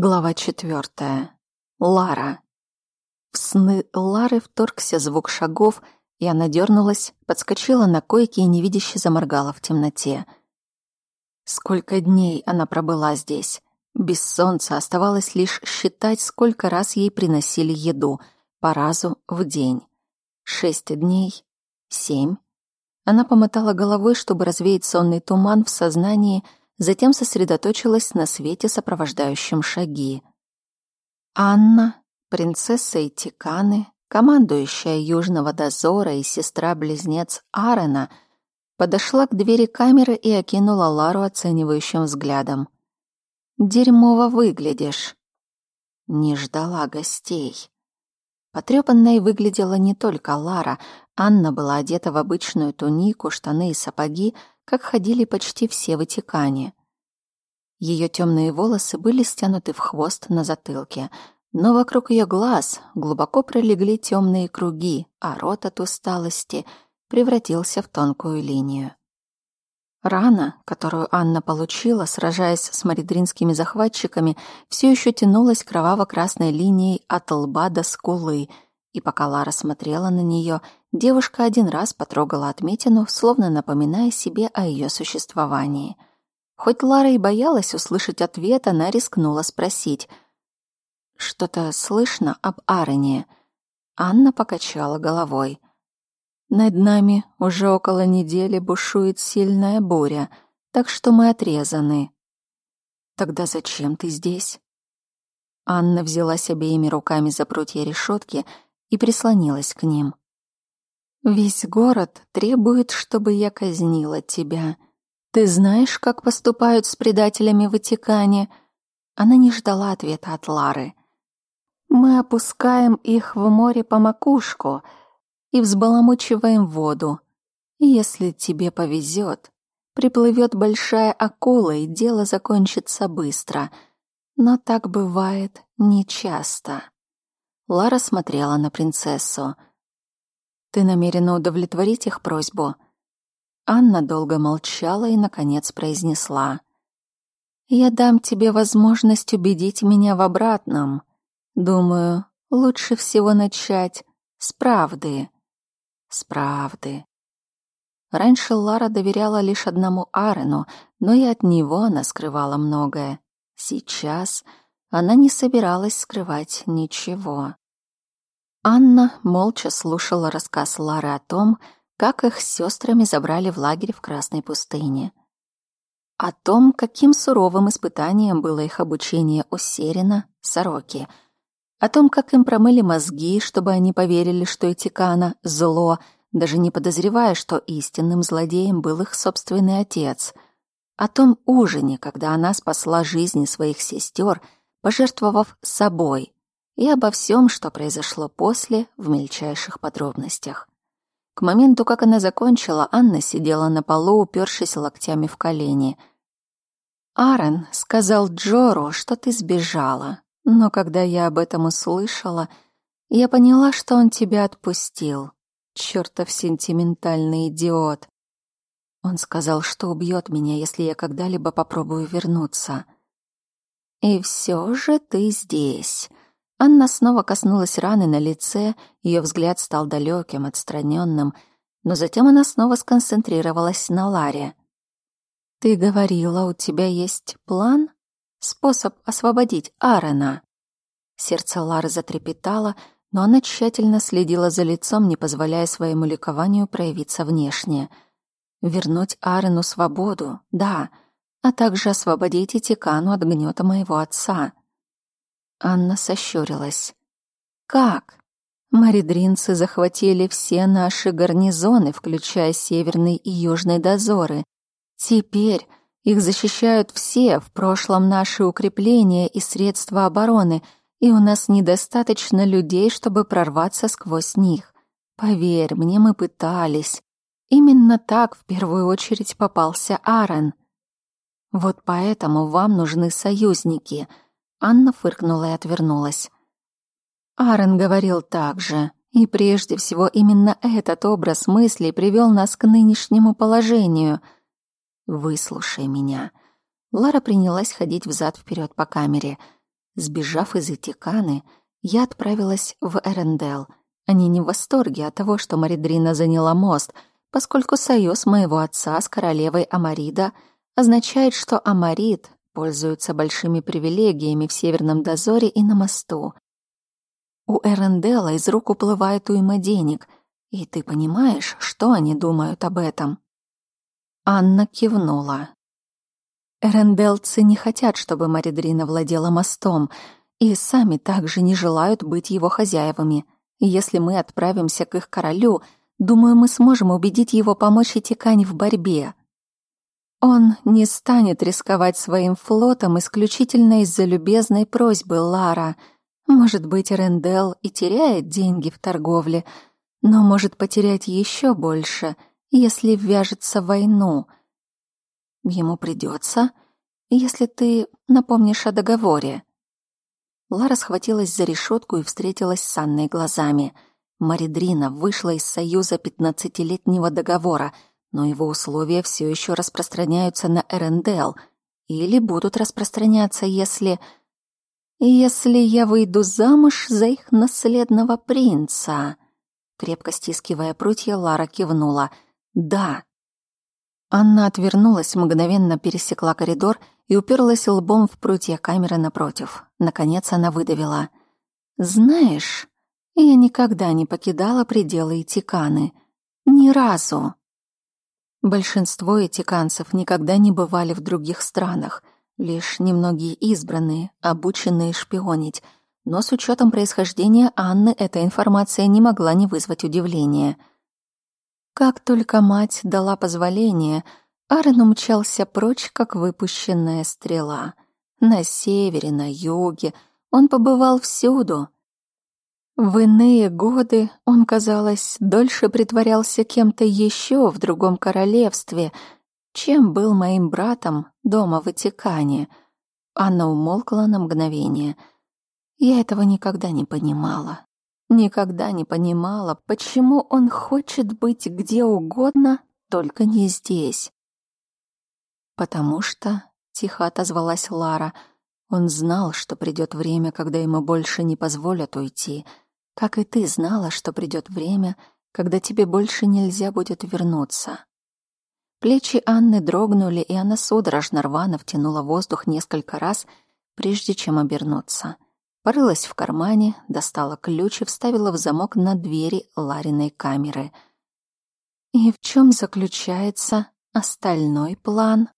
Глава четвертая. Лара. В сны Лары вторгся звук шагов, и она дернулась, подскочила на койке и невидяще заморгала в темноте. Сколько дней она пробыла здесь. Без солнца оставалось лишь считать, сколько раз ей приносили еду, по разу в день. Шесть дней, семь. Она помотала головой, чтобы развеять сонный туман в сознании — затем сосредоточилась на свете, сопровождающем шаги. Анна, принцесса Итиканы, командующая Южного дозора и сестра-близнец Арена, подошла к двери камеры и окинула Лару оценивающим взглядом. «Дерьмово выглядишь». Не ждала гостей. Потрёпанной выглядела не только Лара. Анна была одета в обычную тунику, штаны и сапоги, как ходили почти все ватикане. Ее темные волосы были стянуты в хвост на затылке, но вокруг ее глаз глубоко пролегли темные круги, а рот от усталости превратился в тонкую линию. Рана, которую Анна получила, сражаясь с маридринскими захватчиками, все еще тянулась кроваво-красной линией от лба до скулы, и пока Лара смотрела на нее, девушка один раз потрогала отметину, словно напоминая себе о ее существовании. Хоть Лара и боялась услышать ответ, она рискнула спросить. «Что-то слышно об Арене?» Анна покачала головой. «Над нами уже около недели бушует сильная буря, так что мы отрезаны». «Тогда зачем ты здесь?» Анна взялась обеими руками за прутья решетки и прислонилась к ним. Весь город требует, чтобы я казнила тебя. Ты знаешь, как поступают с предателями в Ватикане? Она не ждала ответа от Лары. Мы опускаем их в море по макушку и взбаламучиваем воду. Если тебе повезет, приплывет большая акула, и дело закончится быстро. Но так бывает нечасто. Лара смотрела на принцессу — ты намерена удовлетворить их просьбу?» Анна долго молчала и, наконец, произнесла. «Я дам тебе возможность убедить меня в обратном. Думаю, лучше всего начать с правды». «С правды». Раньше Лара доверяла лишь одному Арену, но и от него она скрывала многое. Сейчас она не собиралась скрывать ничего. Анна молча слушала рассказ Лары о том, как их с сестрами забрали в лагерь в Красной пустыне. О том, каким суровым испытанием было их обучение у Серина, Сороки. О том, как им промыли мозги, чтобы они поверили, что Этикана — зло, даже не подозревая, что истинным злодеем был их собственный отец. О том ужине, когда она спасла жизни своих сестер, пожертвовав собой — и обо всем, что произошло после, в мельчайших подробностях. К моменту, как она закончила, Анна сидела на полу, упершись локтями в колени. «Аарон сказал Джору, что ты сбежала, но когда я об этом услышала, я поняла, что он тебя отпустил. Чёртов сентиментальный идиот. Он сказал, что убьет меня, если я когда-либо попробую вернуться. И все же ты здесь. Анна снова коснулась раны на лице, ее взгляд стал далеким, отстраненным, но затем она снова сконцентрировалась на Ларе. «Ты говорила, у тебя есть план? Способ освободить Аарона?» Сердце Лары затрепетало, но она тщательно следила за лицом, не позволяя своему ликованию проявиться внешне. «Вернуть Аарону свободу, да, а также освободить Этикану от гнета моего отца». Анна сощурилась. «Как?» Маридринцы захватили все наши гарнизоны, включая северный и южный дозоры. Теперь их защищают все, в прошлом наши укрепления и средства обороны, и у нас недостаточно людей, чтобы прорваться сквозь них. Поверь мне, мы пытались. Именно так в первую очередь попался Аарон. Вот поэтому вам нужны союзники — Анна фыркнула и отвернулась. Аарон говорил так же, и прежде всего именно этот образ мыслей привел нас к нынешнему положению. «Выслушай меня». Лара принялась ходить взад вперед по камере. Сбежав из Этиканы, я отправилась в Эрендел. Они не в восторге от того, что Маридрина заняла мост, поскольку союз моего отца с королевой Амарида означает, что Амарид пользуется большими привилегиями в Северном дозоре и на мосту. У Эрендела из рук уплывает уйма денег, и ты понимаешь, что они думают об этом?» Анна кивнула. Эренделцы не хотят, чтобы Маридрина владела мостом, и сами также не желают быть его хозяевами. если мы отправимся к их королю, думаю, мы сможем убедить его помочь Этикане в борьбе. Он не станет рисковать своим флотом исключительно из-за любезной просьбы Лара. Может быть, Рендел и теряет деньги в торговле, но может потерять еще больше, если ввяжется в войну. Ему придется, если ты напомнишь о договоре. Лара схватилась за решетку и встретилась с Анной глазами. Маридрина вышла из союза пятнадцатилетнего договора, но его условия все еще распространяются на Эрендел или будут распространяться, если... Если я выйду замуж за их наследного принца. Крепко стискивая прутья, Лара кивнула. «Да». Анна отвернулась, мгновенно пересекла коридор и уперлась лбом в прутья камеры напротив. Наконец она выдавила. «Знаешь, я никогда не покидала пределы Итиканы. Ни разу». Большинство этиканцев никогда не бывали в других странах, лишь немногие избранные, обученные шпионить — но с учетом происхождения Анны эта информация не могла не вызвать удивления. Как только мать дала позволение, Аарон умчался прочь, как выпущенная стрела. На севере, на юге, он побывал всюду. В иные годы он, казалось, дольше притворялся кем-то еще в другом королевстве, чем был моим братом дома в Ватикане. Анна умолкла на мгновение — я этого никогда не понимала. Никогда не понимала, почему он хочет быть где угодно, только не здесь. Потому что, тихо отозвалась Лара, он знал, что придет время, когда ему больше не позволят уйти, как и ты знала, что придет время, когда тебе больше нельзя будет вернуться. Плечи Анны дрогнули, и она судорожно рвано втянула воздух несколько раз, прежде чем обернуться — Порылась в кармане, достала ключ и вставила в замок на двери Лариной камеры. И в чем заключается остальной план?